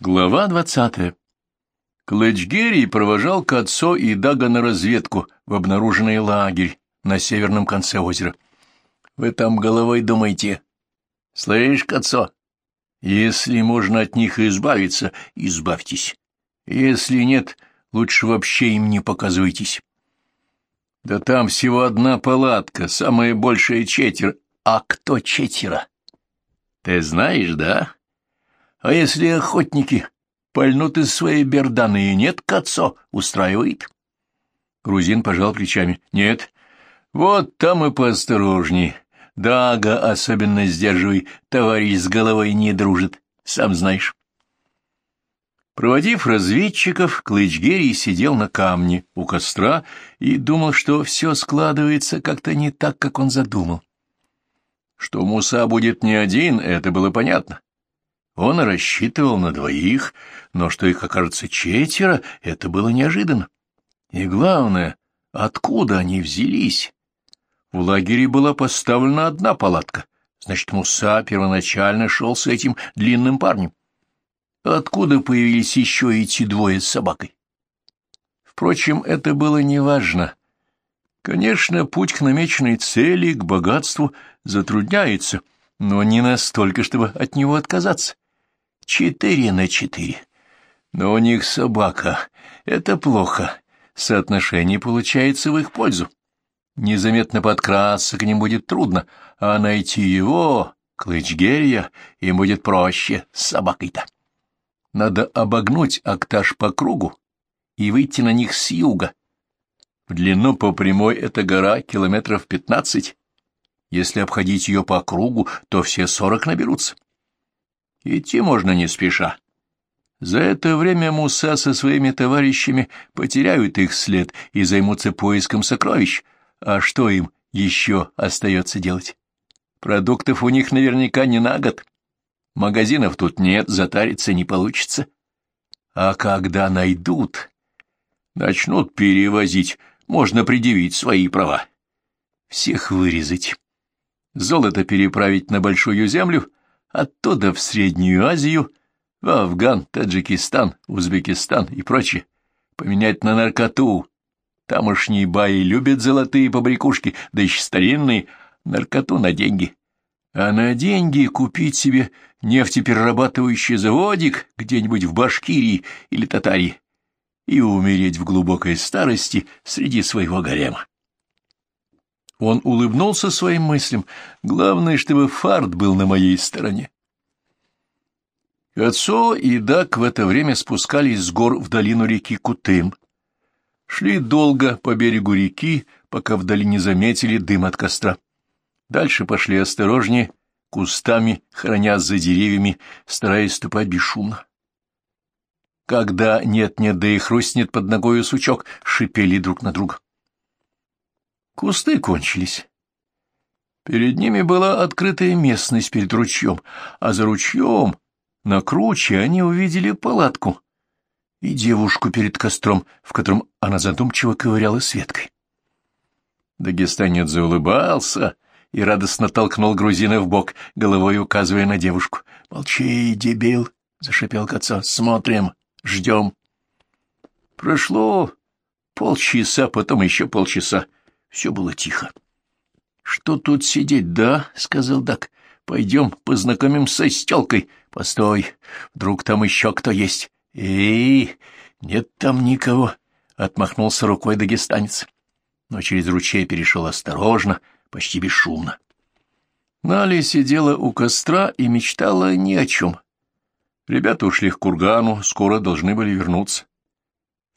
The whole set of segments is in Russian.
Глава двадцатая. Клэчгерри провожал к отцу и Дага на разведку в обнаруженный лагерь на северном конце озера. — Вы там головой думаете? — Слышь, Кацо, если можно от них избавиться, избавьтесь. Если нет, лучше вообще им не показывайтесь. — Да там всего одна палатка, самая большая четверо. А кто четверо? — Ты знаешь, да? — а если охотники пальнут из своей берданы и нет кацо, устраивает? Грузин пожал плечами. Нет. Вот там и поосторожней. Дага особенно сдерживай, товарищ с головой не дружит, сам знаешь. Проводив разведчиков, Клычгерий сидел на камне у костра и думал, что все складывается как-то не так, как он задумал. Что Муса будет не один, это было понятно. Он рассчитывал на двоих, но что их окажется четверо, это было неожиданно. И главное, откуда они взялись? В лагере была поставлена одна палатка, значит, Муса первоначально шел с этим длинным парнем. Откуда появились еще эти двое с собакой? Впрочем, это было неважно. Конечно, путь к намеченной цели, к богатству, затрудняется, но не настолько, чтобы от него отказаться. Четыре на четыре. Но у них собака. Это плохо. Соотношение получается в их пользу. Незаметно подкрасться к ним будет трудно, а найти его, Клычгерия, им будет проще с собакой-то. Надо обогнуть Акташ по кругу и выйти на них с юга. В длину по прямой эта гора километров пятнадцать. Если обходить ее по кругу, то все сорок наберутся. Идти можно не спеша. За это время Муса со своими товарищами потеряют их след и займутся поиском сокровищ. А что им еще остается делать? Продуктов у них наверняка не на год. Магазинов тут нет, затариться не получится. А когда найдут, начнут перевозить, можно предъявить свои права. Всех вырезать. Золото переправить на Большую Землю — оттуда в Среднюю Азию, в Афган, Таджикистан, Узбекистан и прочее, поменять на наркоту. Тамошние баи любят золотые побрякушки, да еще старинные, наркоту на деньги. А на деньги купить себе нефтеперерабатывающий заводик где-нибудь в Башкирии или Татарии и умереть в глубокой старости среди своего гарема. Он улыбнулся своим мыслям. Главное, чтобы фарт был на моей стороне. Отцо и Дак в это время спускались с гор в долину реки Кутым. Шли долго по берегу реки, пока вдали не заметили дым от костра. Дальше пошли осторожнее, кустами, хранясь за деревьями, стараясь ступать бесшумно. Когда нет-нет, да и хрустнет под ногою сучок, шипели друг на друга. Кусты кончились. Перед ними была открытая местность перед ручьем, а за ручьем, на круче, они увидели палатку и девушку перед костром, в котором она задумчиво ковыряла светкой. Дагестанец заулыбался и радостно толкнул грузина в бок, головой указывая на девушку. — Молчи, дебил! — зашипел Кацо. — Смотрим, ждем. Прошло полчаса, потом еще полчаса. Все было тихо. — Что тут сидеть, да? — сказал Дак. — Пойдем познакомимся с телкой. Постой, вдруг там еще кто есть. — Эй, нет там никого, — отмахнулся рукой дагестанец. Но через ручей перешел осторожно, почти бесшумно. Нали сидела у костра и мечтала ни о чем. Ребята ушли к кургану, скоро должны были вернуться.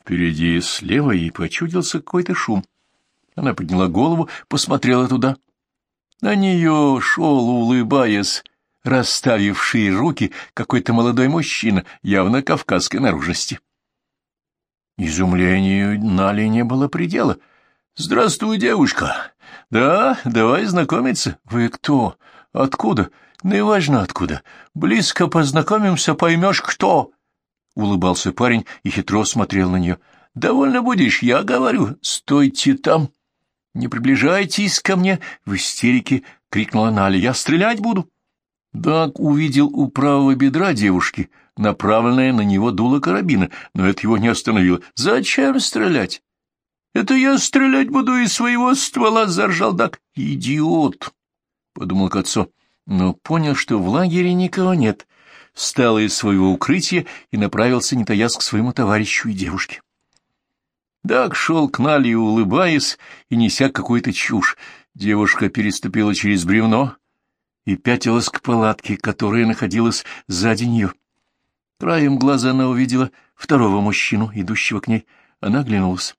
Впереди слева ей почудился какой-то шум. Она подняла голову, посмотрела туда. На нее шел, улыбаясь, расставивший руки, какой-то молодой мужчина, явно кавказской наружности. Изумлению Нали не было предела. — Здравствуй, девушка. — Да, давай знакомиться. — Вы кто? Откуда? — Неважно откуда. Близко познакомимся, поймешь, кто. — улыбался парень и хитро смотрел на нее. — Довольно будешь, я говорю. Стойте там. — «Не приближайтесь ко мне!» — в истерике крикнула Наля. «Я стрелять буду!» Даг увидел у правого бедра девушки направленное на него дуло карабина, но это его не остановило. «Зачем стрелять?» «Это я стрелять буду из своего ствола», — заржал Дак. «Идиот!» — подумал Кацо, но понял, что в лагере никого нет. Встал из своего укрытия и направился, не таясь, к своему товарищу и девушке. Дак шел к Нали, улыбаясь и неся какую-то чушь. Девушка переступила через бревно и пятилась к палатке, которая находилась сзади нее. Краем глаза она увидела второго мужчину, идущего к ней. Она оглянулась.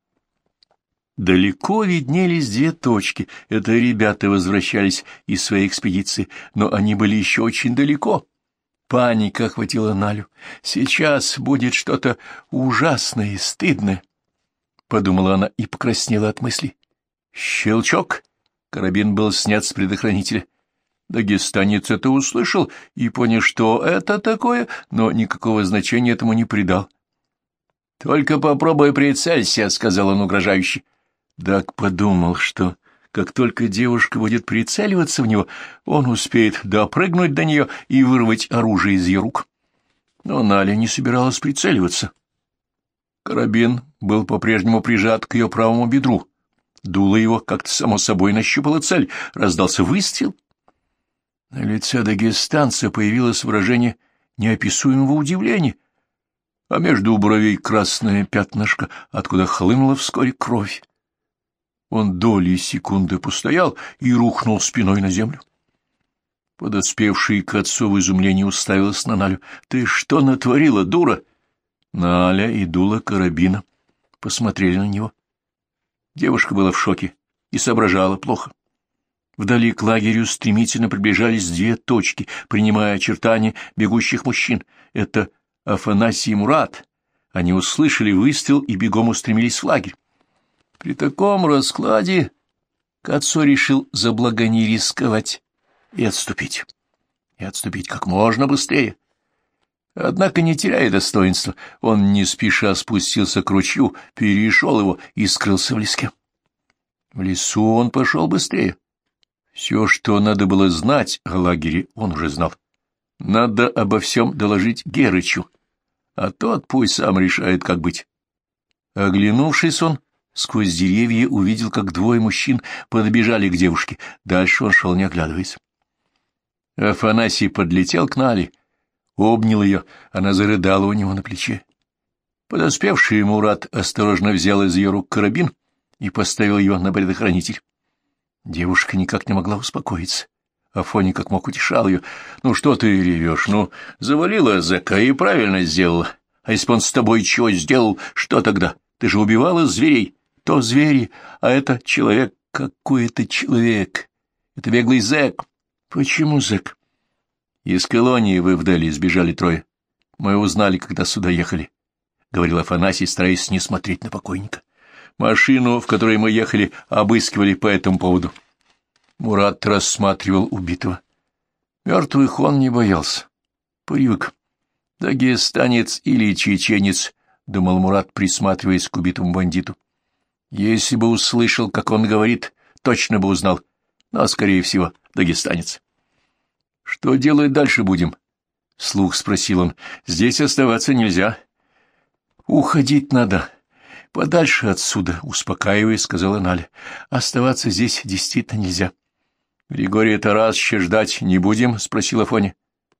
Далеко виднелись две точки. Это ребята возвращались из своей экспедиции, но они были еще очень далеко. Паника охватила Налю. Сейчас будет что-то ужасное и стыдное. Подумала она и покраснела от мысли. Щелчок! Карабин был снят с предохранителя. Дагестанец это услышал и понял, что это такое, но никакого значения этому не придал. — Только попробуй прицелься, — сказал он угрожающе. Даг подумал, что как только девушка будет прицеливаться в него, он успеет допрыгнуть до нее и вырвать оружие из ее рук. Но Наля не собиралась прицеливаться. Карабин был по-прежнему прижат к ее правому бедру. Дуло его как-то само собой нащупало цель. Раздался выстрел. На лице дагестанца появилось выражение неописуемого удивления, а между бровей красное пятнышко, откуда хлынула вскоре кровь. Он доли секунды постоял и рухнул спиной на землю. Подоспевший к отцу в изумлении уставилась на Налю. — Ты что натворила, дура? Наля и дула карабина посмотрели на него. Девушка была в шоке и соображала плохо. Вдали к лагерю стремительно приближались две точки, принимая очертания бегущих мужчин. Это Афанасий и Мурат. Они услышали выстрел и бегом устремились в лагерь. При таком раскладе Кацо решил за благо не рисковать и отступить. И отступить как можно быстрее. Однако, не теряя достоинства, он не спеша спустился к ручью, перешел его и скрылся в леске. В лесу он пошел быстрее. Все, что надо было знать о лагере, он уже знал. Надо обо всем доложить Герычу, а тот пусть сам решает, как быть. Оглянувшись, он Сквозь деревья увидел, как двое мужчин подбежали к девушке. Дальше он шел, не оглядываясь. Афанасий подлетел к Нали, обнял ее, она зарыдала у него на плече. Подоспевший Мурат осторожно взял из ее рук карабин и поставил ее на предохранитель. Девушка никак не могла успокоиться. Афоня как мог утешал ее. «Ну что ты ревешь? Ну, завалила зэка и правильно сделала. А если он с тобой чего сделал, что тогда? Ты же убивала зверей то звери, а это человек. Какой это человек? Это беглый зэк. Почему зэк? Из колонии вы вдали сбежали трое. Мы узнали, когда сюда ехали, — говорил Афанасий, стараясь не смотреть на покойника. Машину, в которой мы ехали, обыскивали по этому поводу. Мурат рассматривал убитого. Мертвых он не боялся. Привык. Дагестанец или чеченец, — думал Мурат, присматриваясь к убитому бандиту. Если бы услышал, как он говорит, точно бы узнал, но, скорее всего, дагестанец. — Что делать дальше будем? — слух спросил он. — Здесь оставаться нельзя. — Уходить надо. Подальше отсюда, — успокаиваясь, сказала Наля. — Оставаться здесь действительно нельзя. — Григория Тарасовича ждать не будем? — спросил Афоня.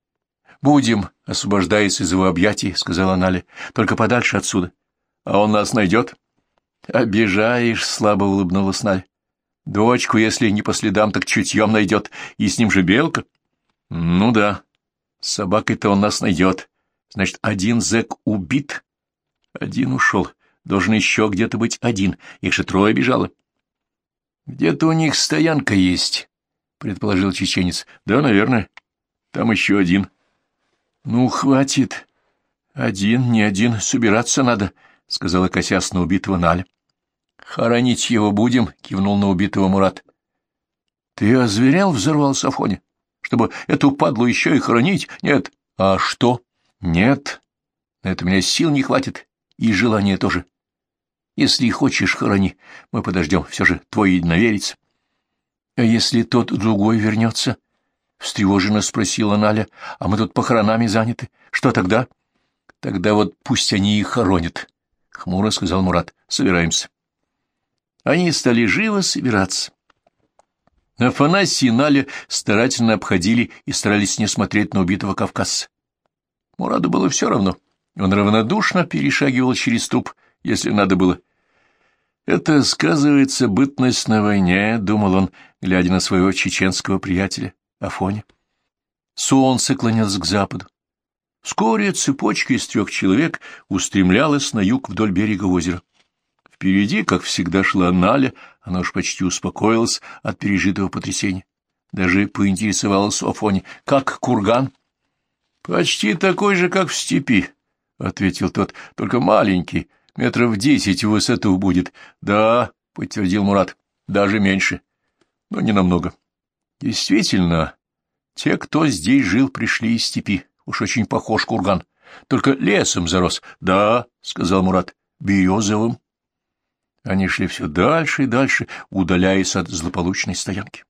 — Будем, освобождаясь из его объятий, — сказала Наля. — Только подальше отсюда. — А он нас найдет? — Обижаешь, слабо улыбнулась Наль. Дочку, если не по следам, так чутьем найдет, и с ним же белка. Ну да, с собакой-то он нас найдет. Значит, один зэк убит, один ушел. Должен еще где-то быть один, их же трое бежало. Где-то у них стоянка есть, предположил чеченец. Да, наверное, там еще один. Ну, хватит. Один, не один, собираться надо, — сказала косясь на убитого Наля. Хоронить его будем, — кивнул на убитого Мурат. — Ты озверял, — взорвался Афоня, — чтобы эту падлу еще и хоронить? Нет. А что? Нет. На это меня сил не хватит, и желания тоже. Если хочешь, хорони, мы подождем, все же твой единоверец. — А если тот другой вернется? — встревоженно спросила Наля. — А мы тут похоронами заняты. Что тогда? Тогда вот пусть они и хоронят, — хмуро сказал Мурат. — Собираемся. Они стали живо собираться. Афанасий и Наля старательно обходили и старались не смотреть на убитого кавказца. Мураду было все равно. Он равнодушно перешагивал через труп, если надо было. «Это сказывается бытность на войне», — думал он, глядя на своего чеченского приятеля Афоня. Солнце клонилось к западу. Вскоре цепочка из трех человек устремлялась на юг вдоль берега озера. Впереди, как всегда, шла Наля, она уж почти успокоилась от пережитого потрясения. Даже поинтересовалась у Афони, как курган. — Почти такой же, как в степи, — ответил тот, — только маленький, метров десять в высоту будет. — Да, — подтвердил Мурат, — даже меньше, но не намного. Действительно, те, кто здесь жил, пришли из степи. Уж очень похож курган. Только лесом зарос. — Да, — сказал Мурат, — березовым. Они шли все дальше и дальше, удаляясь от злополучной стоянки.